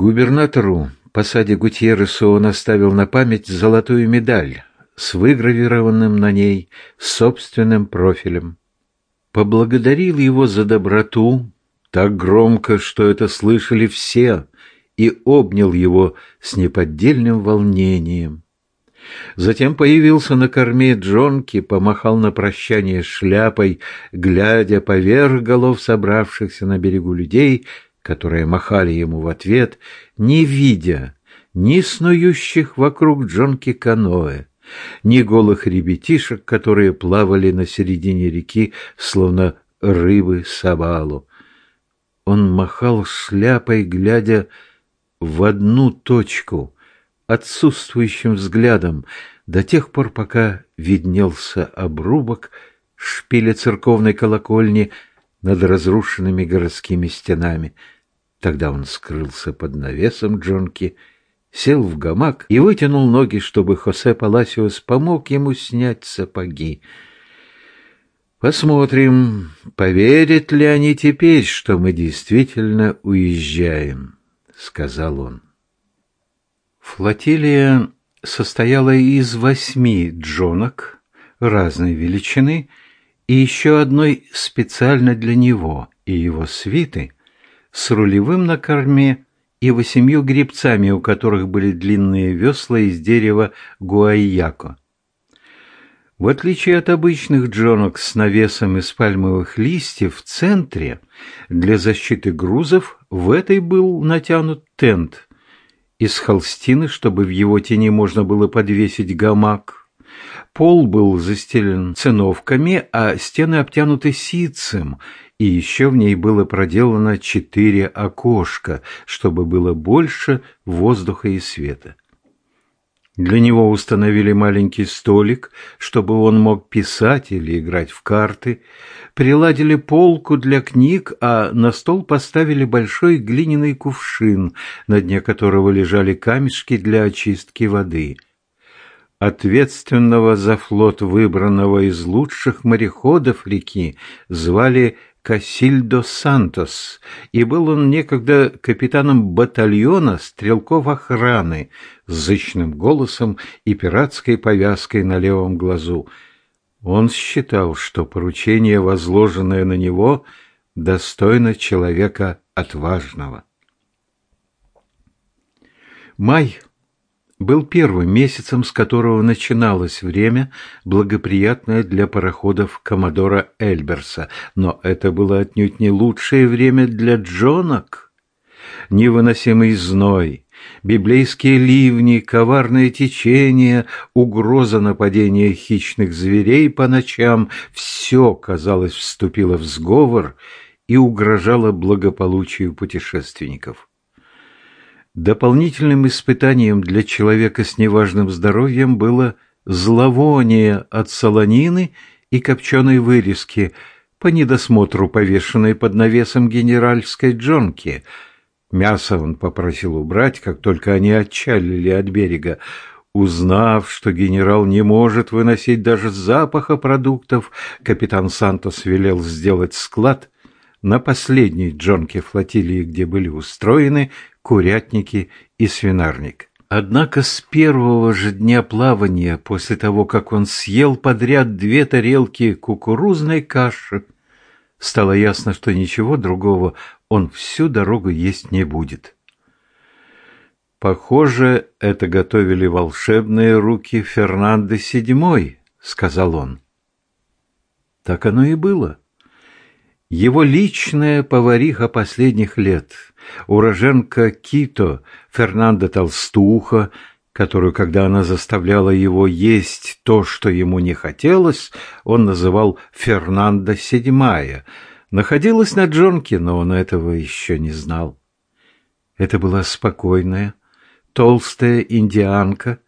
Губернатору посаде Гутьерресу он оставил на память золотую медаль с выгравированным на ней собственным профилем. Поблагодарил его за доброту так громко, что это слышали все, и обнял его с неподдельным волнением. Затем появился на корме Джонки, помахал на прощание шляпой, глядя поверх голов собравшихся на берегу людей, которые махали ему в ответ, не видя ни снующих вокруг Джонки каноэ, ни голых ребятишек, которые плавали на середине реки, словно рыбы савалу. Он махал шляпой, глядя в одну точку, отсутствующим взглядом, до тех пор, пока виднелся обрубок шпиля церковной колокольни над разрушенными городскими стенами. Тогда он скрылся под навесом Джонки, сел в гамак и вытянул ноги, чтобы Хосе Паласиос помог ему снять сапоги. Посмотрим, поверят ли они теперь, что мы действительно уезжаем, сказал он. Флотилия состояла из восьми джонок разной величины и еще одной специально для него и его свиты с рулевым на корме и восемью гребцами, у которых были длинные весла из дерева гуайяко. В отличие от обычных джонок с навесом из пальмовых листьев в центре, для защиты грузов в этой был натянут тент из холстины, чтобы в его тени можно было подвесить гамак. Пол был застелен циновками, а стены обтянуты ситцем, и еще в ней было проделано четыре окошка, чтобы было больше воздуха и света. Для него установили маленький столик, чтобы он мог писать или играть в карты, приладили полку для книг, а на стол поставили большой глиняный кувшин, на дне которого лежали камешки для очистки воды. Ответственного за флот выбранного из лучших мореходов реки звали Касильдо Сантос, и был он некогда капитаном батальона стрелков охраны с зычным голосом и пиратской повязкой на левом глазу. Он считал, что поручение, возложенное на него, достойно человека отважного. Май был первым месяцем, с которого начиналось время, благоприятное для пароходов Коммодора Эльберса, но это было отнюдь не лучшее время для джонок. Невыносимый зной, библейские ливни, коварное течение, угроза нападения хищных зверей по ночам — все, казалось, вступило в сговор и угрожало благополучию путешественников. Дополнительным испытанием для человека с неважным здоровьем было зловоние от солонины и копченой вырезки по недосмотру повешенной под навесом генеральской джонки. Мясо он попросил убрать, как только они отчалили от берега. Узнав, что генерал не может выносить даже запаха продуктов, капитан Сантос велел сделать склад на последней джонке флотилии, где были устроены курятники и свинарник. Однако с первого же дня плавания, после того, как он съел подряд две тарелки кукурузной каши, стало ясно, что ничего другого он всю дорогу есть не будет. «Похоже, это готовили волшебные руки Фернандо VII», — сказал он. Так оно и было. Его личная повариха последних лет, уроженка Кито, Фернандо Толстуха, которую, когда она заставляла его есть то, что ему не хотелось, он называл Фернандо Седьмая, находилась на Джонке, но он этого еще не знал. Это была спокойная, толстая индианка,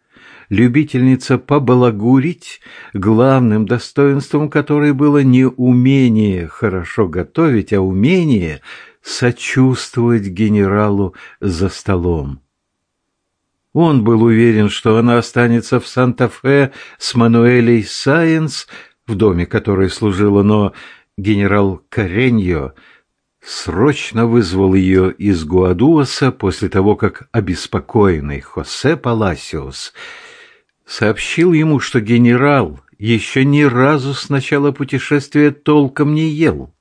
любительница побалагурить, главным достоинством которой было не умение хорошо готовить, а умение сочувствовать генералу за столом. Он был уверен, что она останется в Санта-Фе с Мануэлей Сайенс, в доме которой служила, но генерал Кареньо срочно вызвал ее из Гуадуаса после того, как обеспокоенный Хосе Паласиос сообщил ему, что генерал еще ни разу с начала путешествия толком не ел.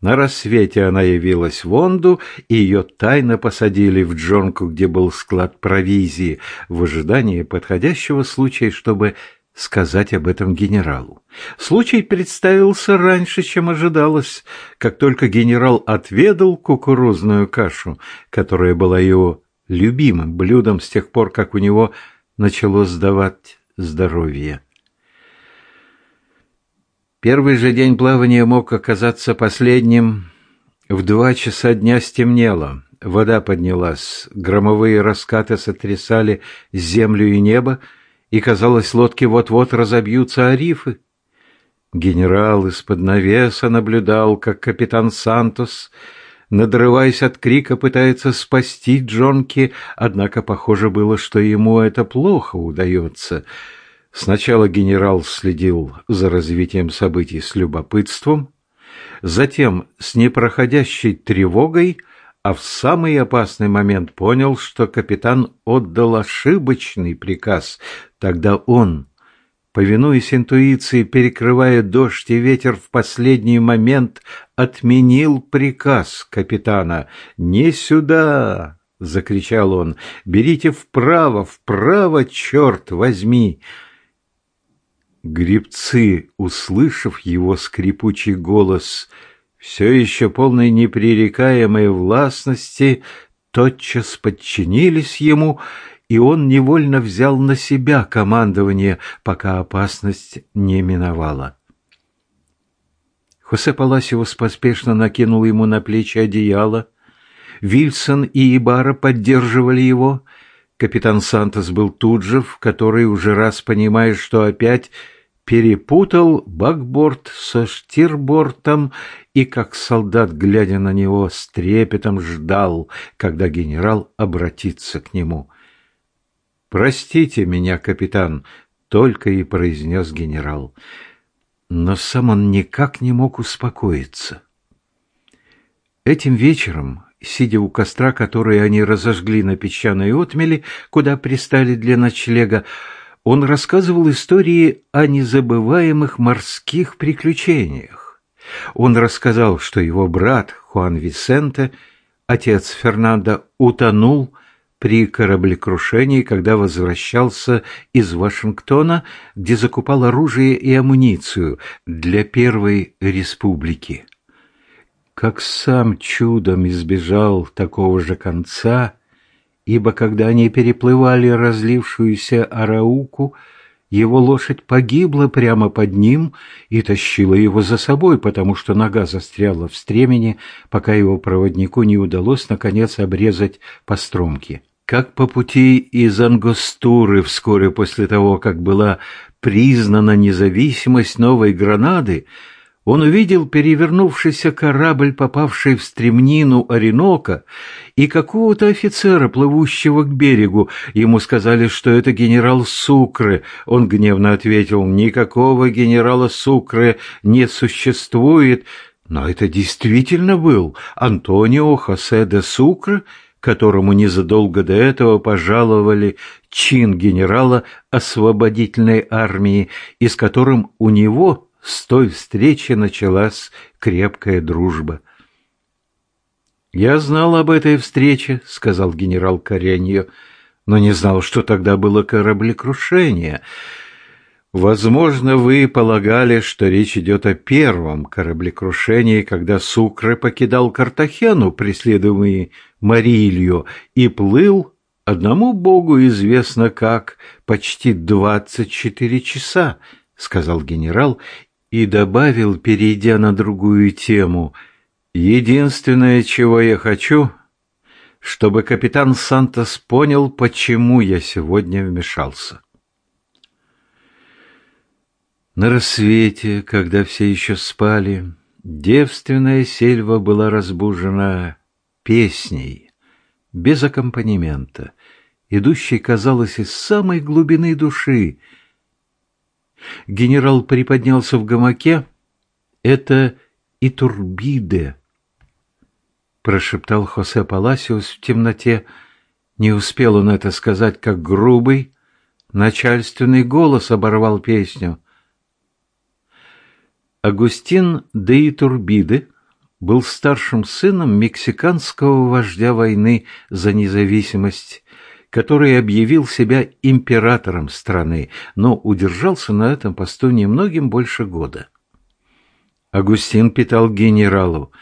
На рассвете она явилась в Онду, и ее тайно посадили в джонку, где был склад провизии, в ожидании подходящего случая, чтобы сказать об этом генералу. Случай представился раньше, чем ожидалось, как только генерал отведал кукурузную кашу, которая была его любимым блюдом с тех пор, как у него начало сдавать здоровье. Первый же день плавания мог оказаться последним. В два часа дня стемнело, вода поднялась, громовые раскаты сотрясали землю и небо, и, казалось, лодки вот-вот разобьются о рифы. Генерал из-под навеса наблюдал, как капитан Сантос, надрываясь от крика, пытается спасти Джонки, однако похоже было, что ему это плохо удается — Сначала генерал следил за развитием событий с любопытством, затем с непроходящей тревогой, а в самый опасный момент понял, что капитан отдал ошибочный приказ. Тогда он, повинуясь интуиции, перекрывая дождь и ветер, в последний момент отменил приказ капитана «Не сюда!» — закричал он. «Берите вправо, вправо, черт возьми!» Гребцы, услышав его скрипучий голос, все еще полной непререкаемой властности, тотчас подчинились ему, и он невольно взял на себя командование, пока опасность не миновала. Хосе Паласиос поспешно накинул ему на плечи одеяло. Вильсон и Ибара поддерживали его — Капитан Сантос был тут же, в который уже раз понимая, что опять перепутал бакборд со штирбортом и, как солдат, глядя на него, с трепетом ждал, когда генерал обратится к нему. «Простите меня, капитан», — только и произнес генерал. Но сам он никак не мог успокоиться. Этим вечером сидя у костра, который они разожгли на песчаной отмели, куда пристали для ночлега, он рассказывал истории о незабываемых морских приключениях. Он рассказал, что его брат Хуан Висенте, отец Фернандо, утонул при кораблекрушении, когда возвращался из Вашингтона, где закупал оружие и амуницию для Первой Республики как сам чудом избежал такого же конца, ибо когда они переплывали разлившуюся Арауку, его лошадь погибла прямо под ним и тащила его за собой, потому что нога застряла в стремени, пока его проводнику не удалось, наконец, обрезать по стромке. Как по пути из Ангостуры вскоре после того, как была признана независимость Новой Гранады, он увидел перевернувшийся корабль, попавший в стремнину Оренока, и какого-то офицера, плывущего к берегу. Ему сказали, что это генерал Сукры. Он гневно ответил, никакого генерала Сукры не существует. Но это действительно был Антонио Хосе де Сукры, которому незадолго до этого пожаловали чин генерала освободительной армии, и с которым у него с той встречи началась крепкая дружба. «Я знал об этой встрече», — сказал генерал Кореньо, «но не знал, что тогда было кораблекрушение. Возможно, вы полагали, что речь идет о первом кораблекрушении, когда Сукре покидал Картахену, преследуемый Марилью, и плыл, одному богу известно как, почти двадцать четыре часа», — сказал генерал и добавил, перейдя на другую тему, «Единственное, чего я хочу, чтобы капитан Сантос понял, почему я сегодня вмешался». На рассвете, когда все еще спали, девственная сельва была разбужена песней, без аккомпанемента, идущей, казалось, из самой глубины души, Генерал приподнялся в гамаке. Это Итурбиде, — прошептал Хосе Паласиус в темноте. Не успел он это сказать, как грубый, начальственный голос оборвал песню. Агустин де Итурбиде был старшим сыном мексиканского вождя войны за независимость, который объявил себя императором страны, но удержался на этом посту немногим больше года. Агустин питал генералу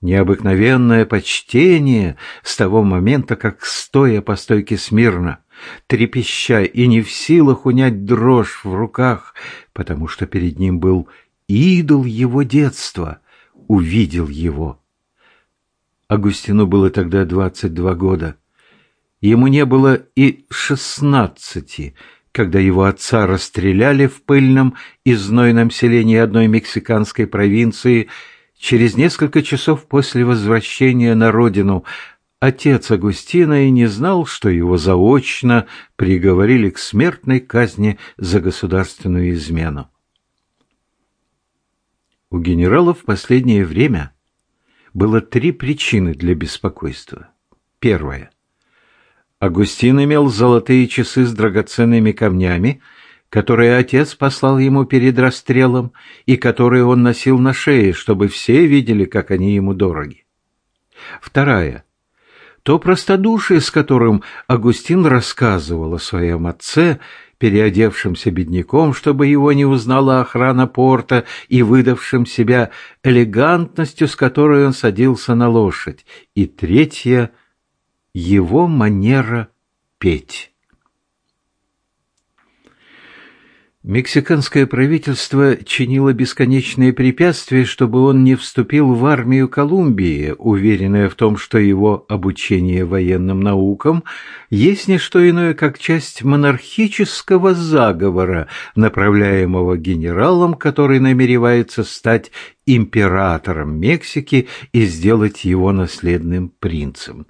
необыкновенное почтение с того момента, как, стоя по стойке смирно, трепеща и не в силах унять дрожь в руках, потому что перед ним был идол его детства, увидел его. Агустину было тогда двадцать два года. Ему не было и шестнадцати, когда его отца расстреляли в пыльном и знойном селении одной мексиканской провинции через несколько часов после возвращения на родину. Отец Агустина и не знал, что его заочно приговорили к смертной казни за государственную измену. У генерала в последнее время было три причины для беспокойства. Первое. Агустин имел золотые часы с драгоценными камнями, которые отец послал ему перед расстрелом и которые он носил на шее, чтобы все видели, как они ему дороги. Вторая. То простодушие, с которым Агустин рассказывал о своем отце, переодевшимся бедняком, чтобы его не узнала охрана порта, и выдавшим себя элегантностью, с которой он садился на лошадь. И третье — его манера петь. Мексиканское правительство чинило бесконечные препятствия, чтобы он не вступил в армию Колумбии, уверенное в том, что его обучение военным наукам есть не что иное, как часть монархического заговора, направляемого генералом, который намеревается стать императором Мексики и сделать его наследным принцем.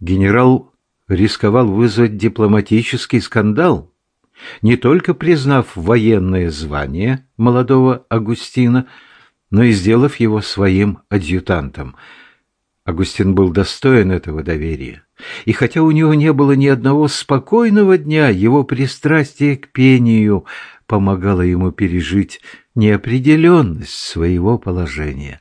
Генерал рисковал вызвать дипломатический скандал – не только признав военное звание молодого Агустина, но и сделав его своим адъютантом. Агустин был достоин этого доверия, и хотя у него не было ни одного спокойного дня, его пристрастие к пению помогало ему пережить неопределенность своего положения.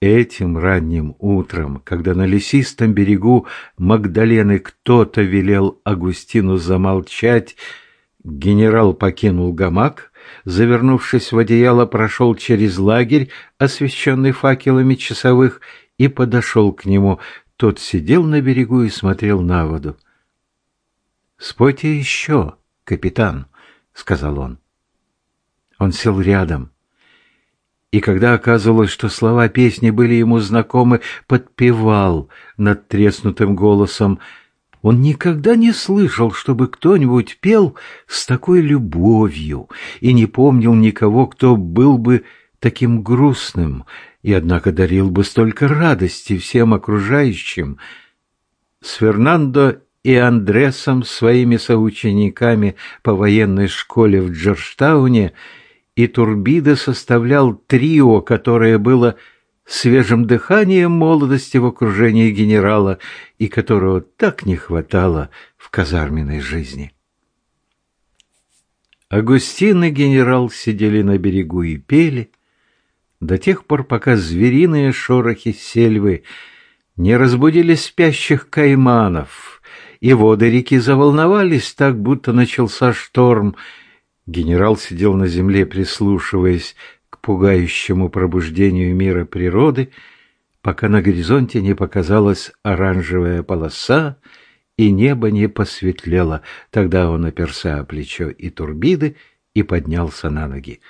Этим ранним утром, когда на лесистом берегу Магдалены кто-то велел Агустину замолчать, Генерал покинул гамак, завернувшись в одеяло, прошел через лагерь, освещенный факелами часовых, и подошел к нему. Тот сидел на берегу и смотрел на воду. «Спойте еще, капитан», — сказал он. Он сел рядом. И когда оказывалось, что слова песни были ему знакомы, подпевал над треснутым голосом — он никогда не слышал, чтобы кто-нибудь пел с такой любовью и не помнил никого, кто был бы таким грустным и, однако, дарил бы столько радости всем окружающим. С Фернандо и Андресом, своими соучениками по военной школе в Джорджтауне, и Турбида составлял трио, которое было свежим дыханием молодости в окружении генерала и которого так не хватало в казарменной жизни. Агустин и генерал сидели на берегу и пели до тех пор, пока звериные шорохи сельвы не разбудили спящих кайманов, и воды реки заволновались так, будто начался шторм. Генерал сидел на земле, прислушиваясь пугающему пробуждению мира природы, пока на горизонте не показалась оранжевая полоса и небо не посветлело. Тогда он оперся о плечо и турбиды и поднялся на ноги.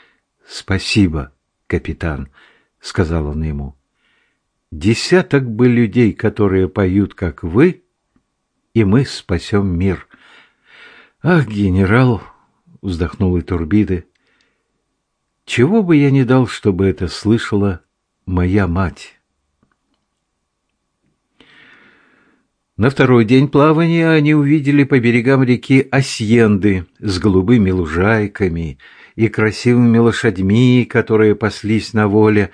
«Спасибо, капитан», — сказал он ему. «Десяток бы людей, которые поют, как вы, и мы спасем мир». «Ах, генерал!» — вздохнул и турбиды. Чего бы я не дал, чтобы это слышала моя мать. На второй день плавания они увидели по берегам реки Асьенды с голубыми лужайками и красивыми лошадьми, которые паслись на воле.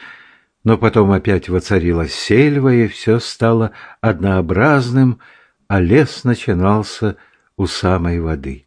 Но потом опять воцарилась сельва, и все стало однообразным, а лес начинался у самой воды.